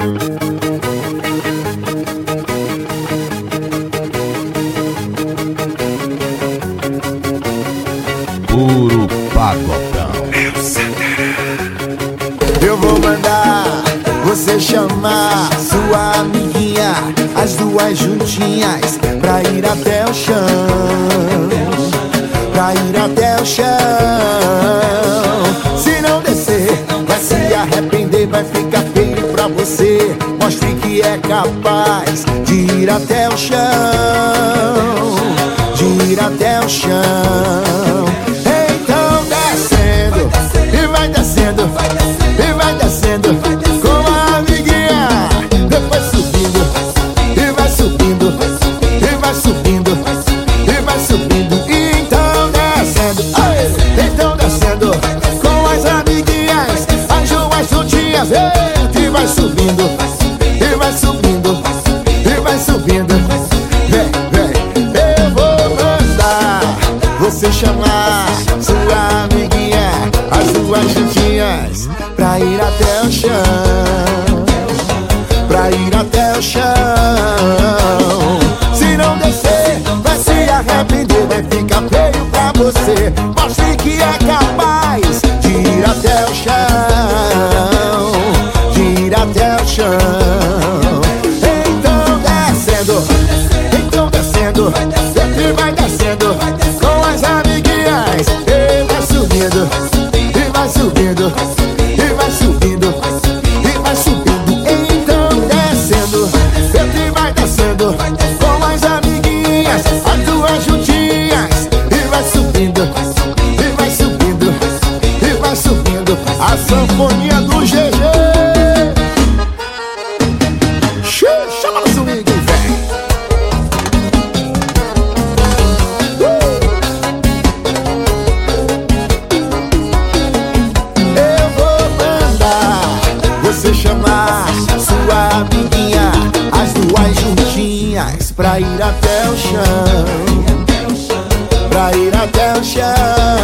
Puro pagodão. Eu vou mandar você chamar sua amiguinha, as duas juntinhas, pra ir até o chão. Pra ir até o chão. Capaz de ir até o chão. De ir até o chão. Vem, vem, eu vou mandar você chamar sua amiguinha, as duas juntinhas, pra ir até o chão, pra ir até o chão. E vai subindo, e vai subindo. Então descendo, sempre vai descendo com as amiguinhas, as duas juntinhas. E vai subindo, e vai subindo, e vai subindo. A sanfonia do GG. Chama no swing, pra ir até o chão. Pra ir até o chão.